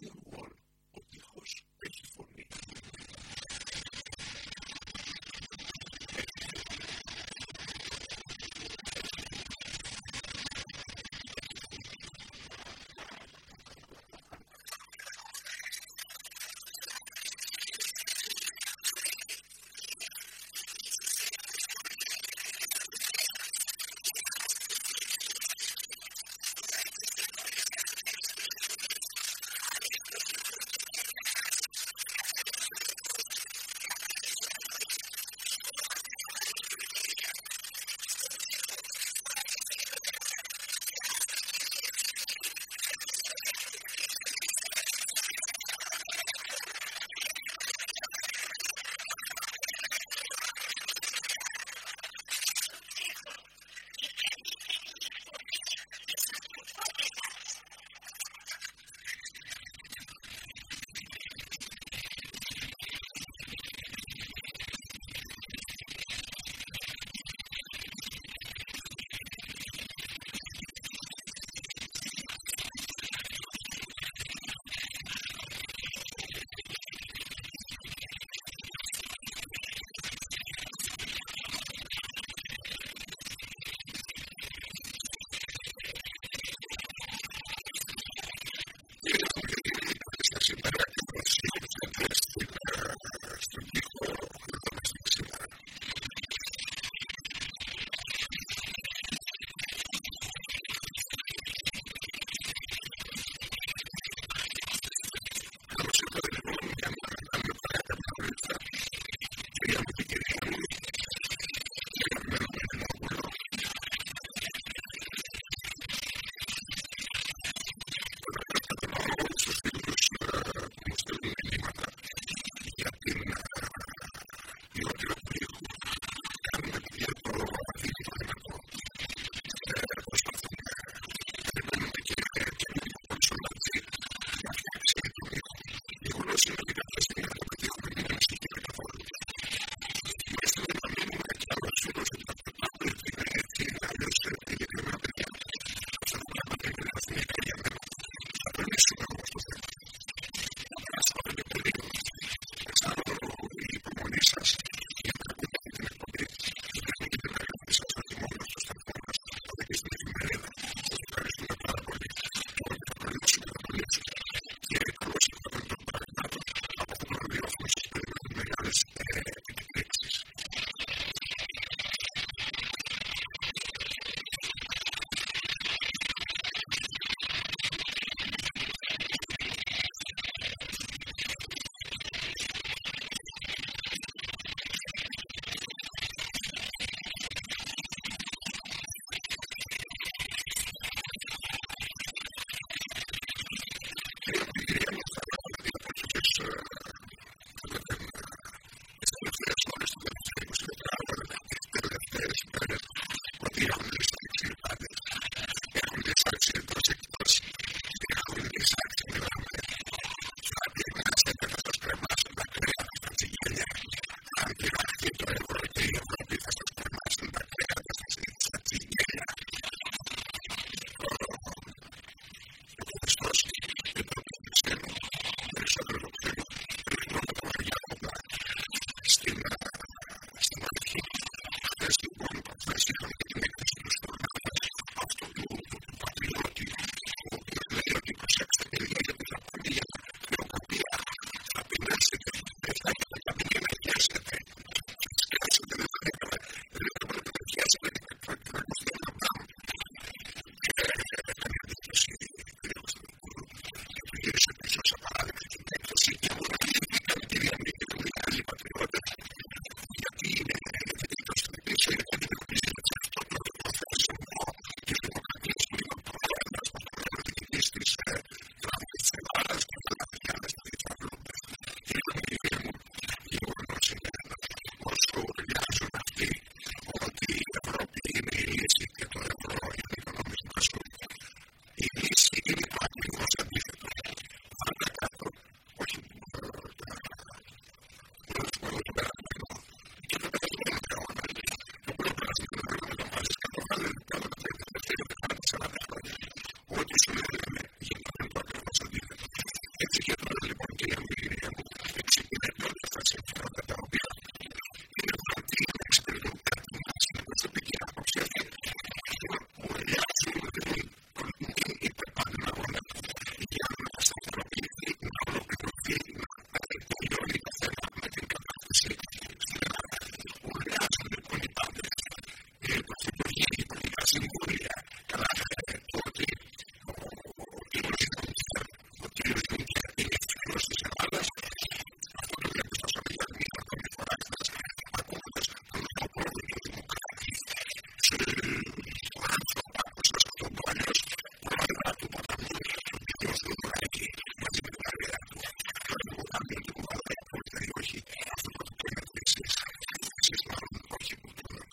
deal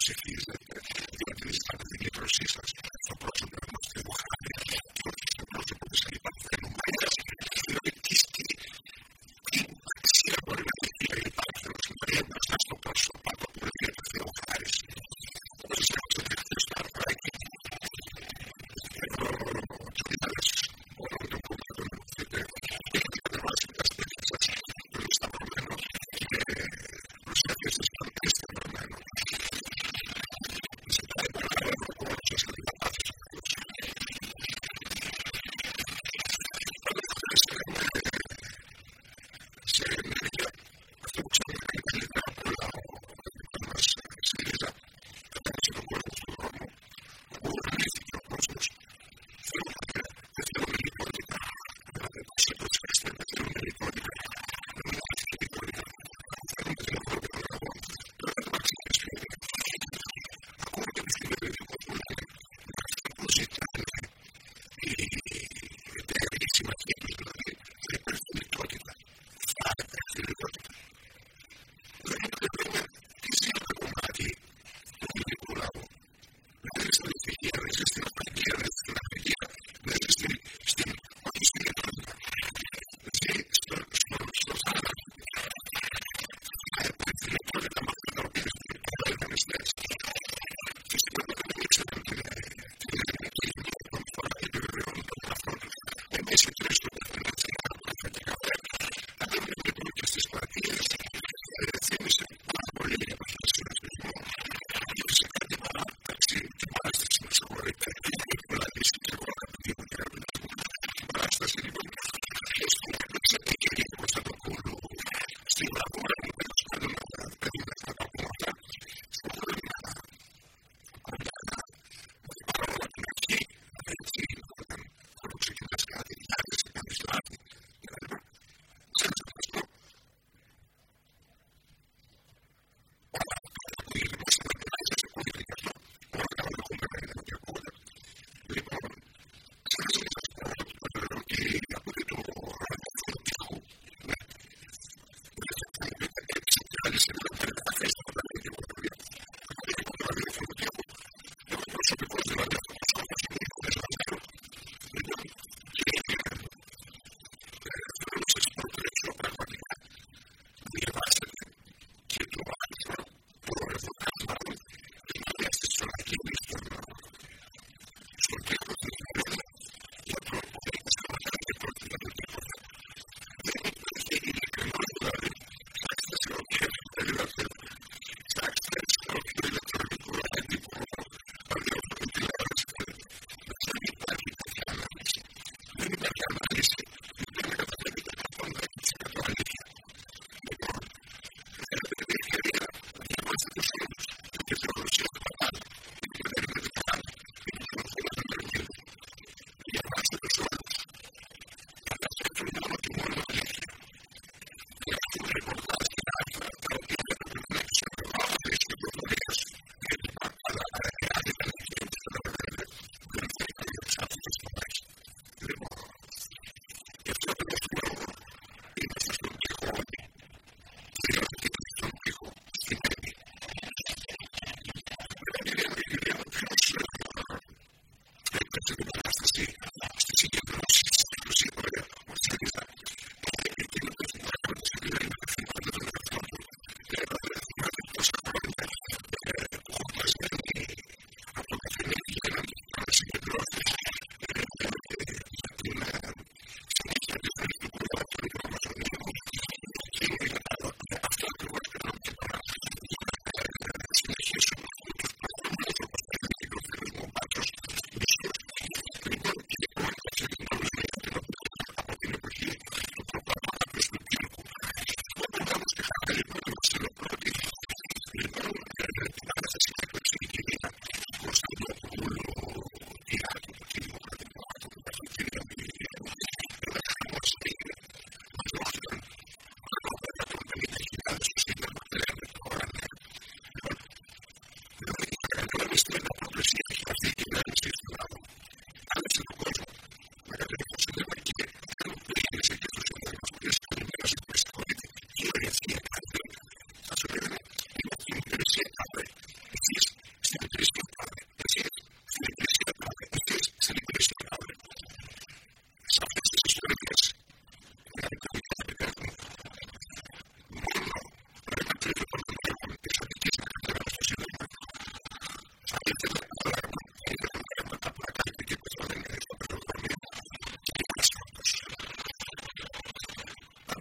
Check particularly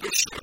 Bishop.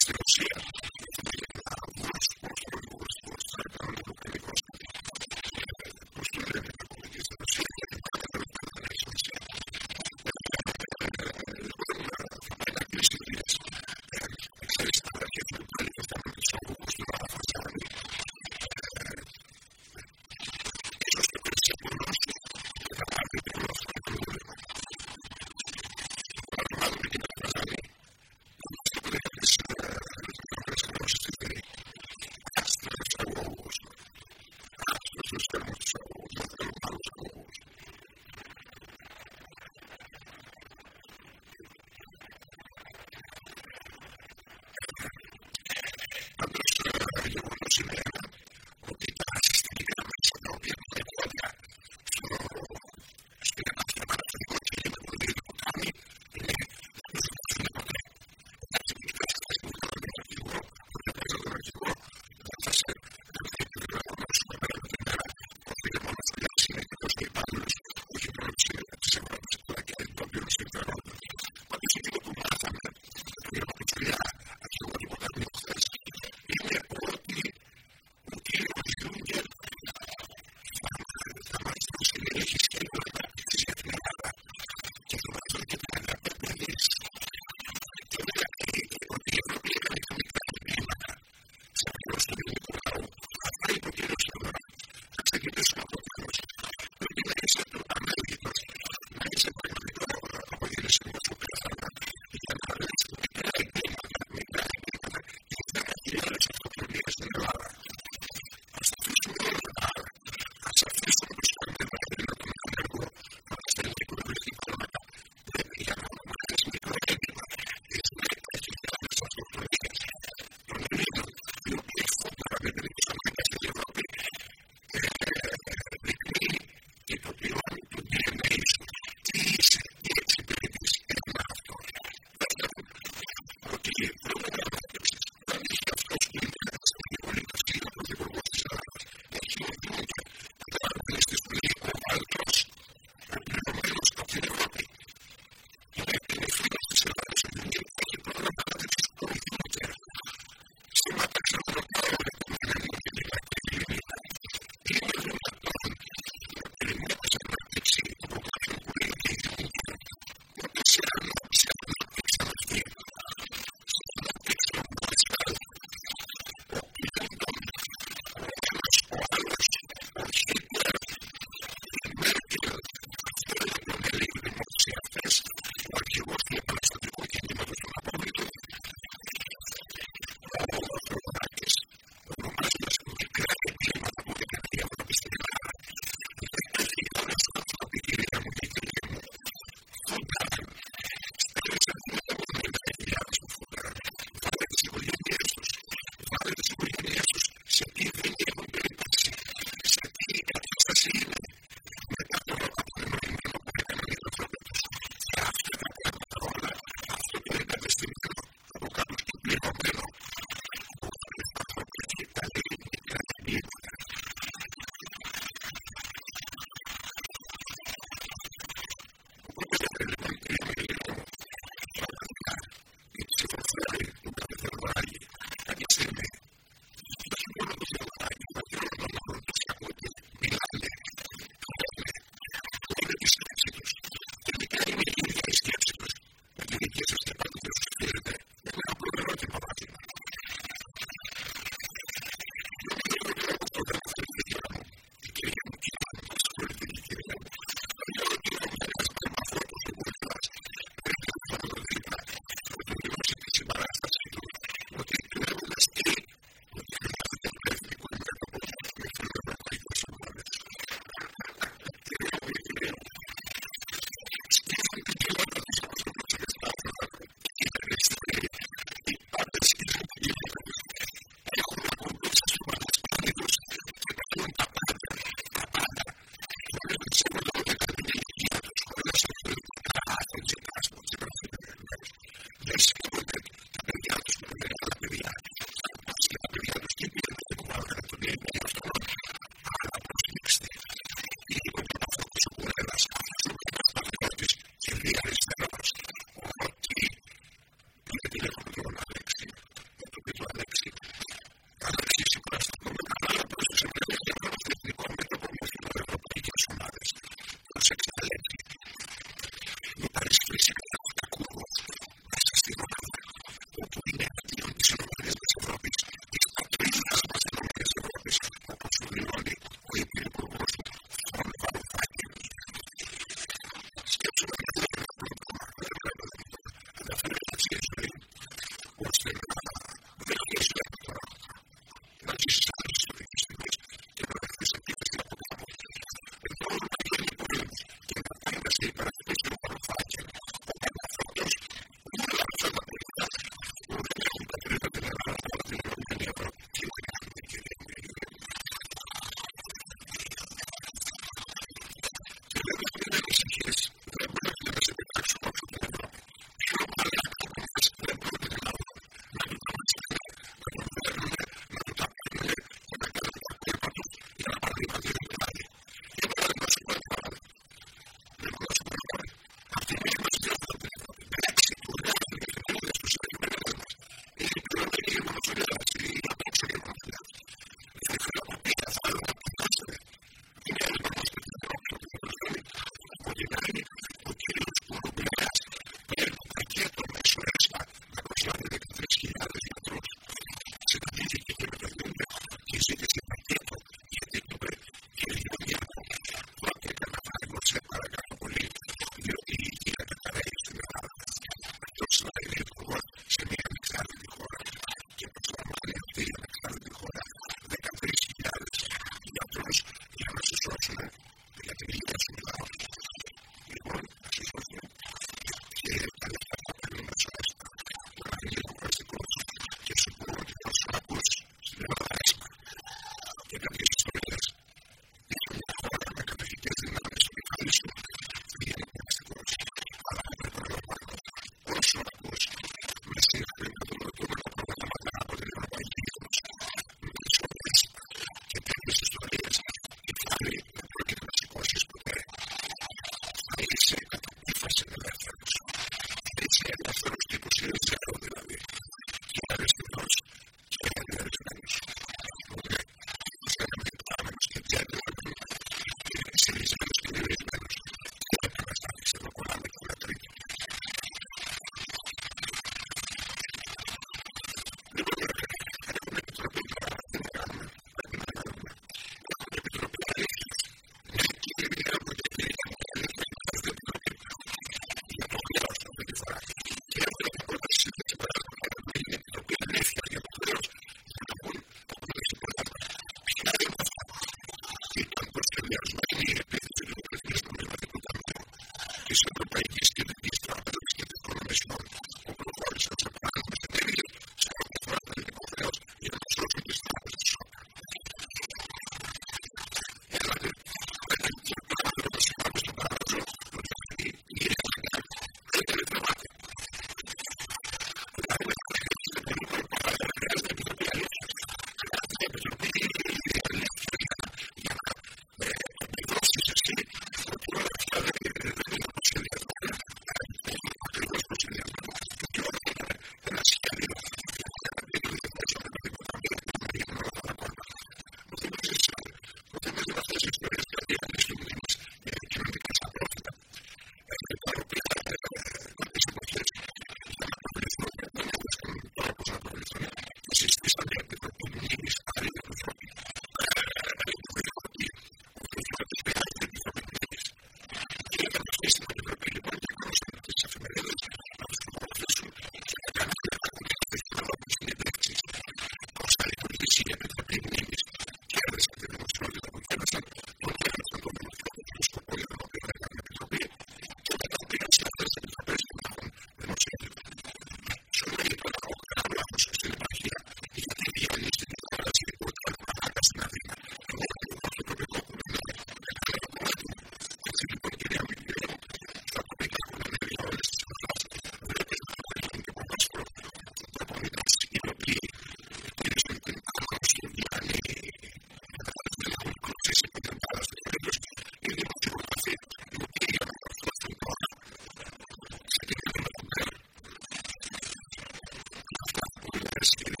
investigating.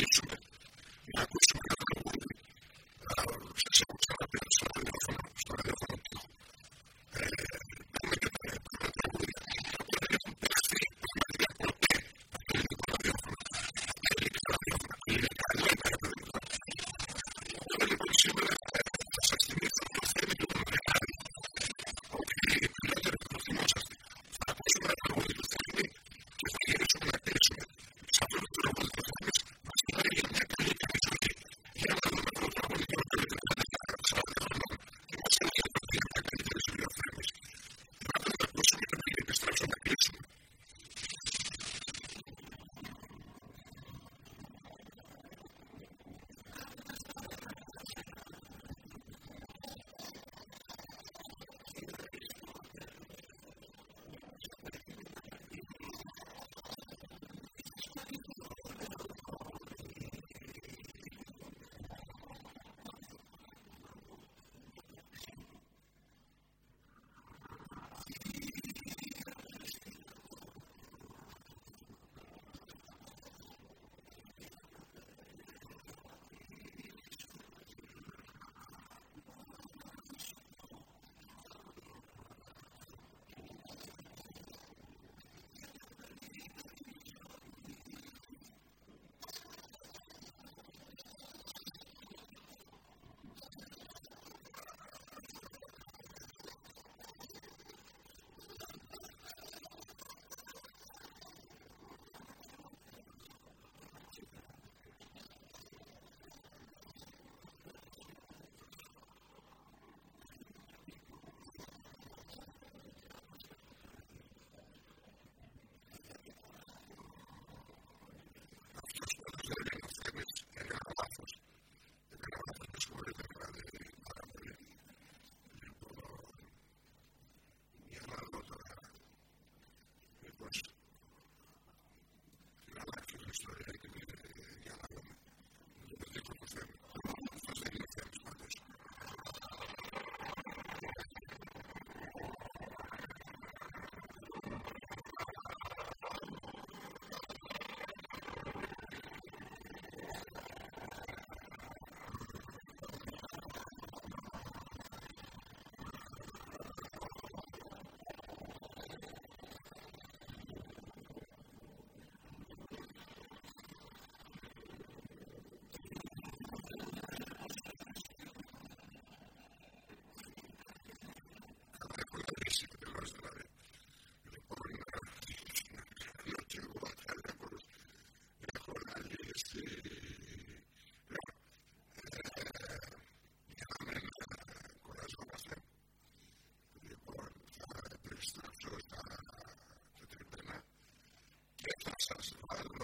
instrument. success of